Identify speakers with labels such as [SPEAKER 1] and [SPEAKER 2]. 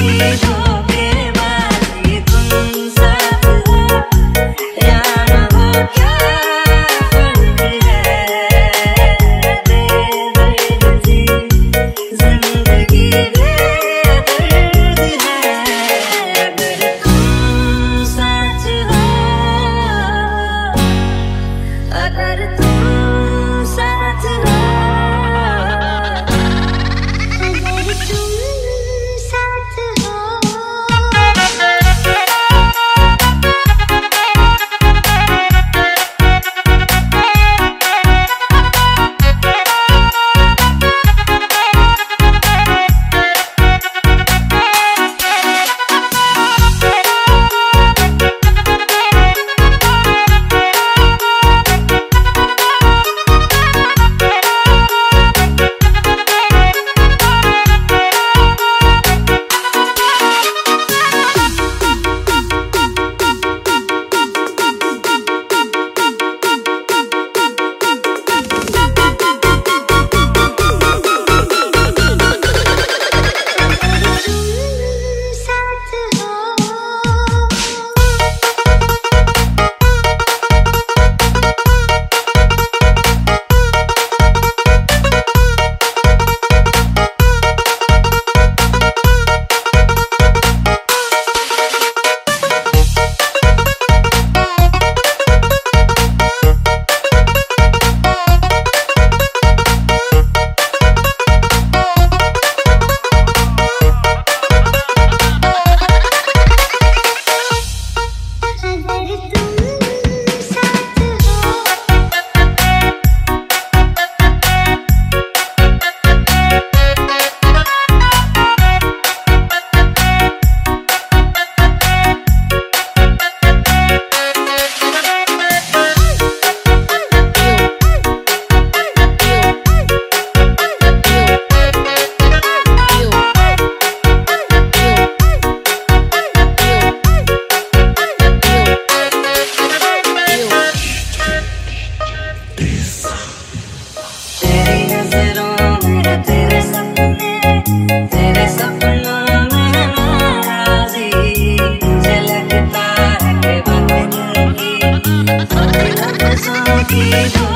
[SPEAKER 1] Dijon do Thank you.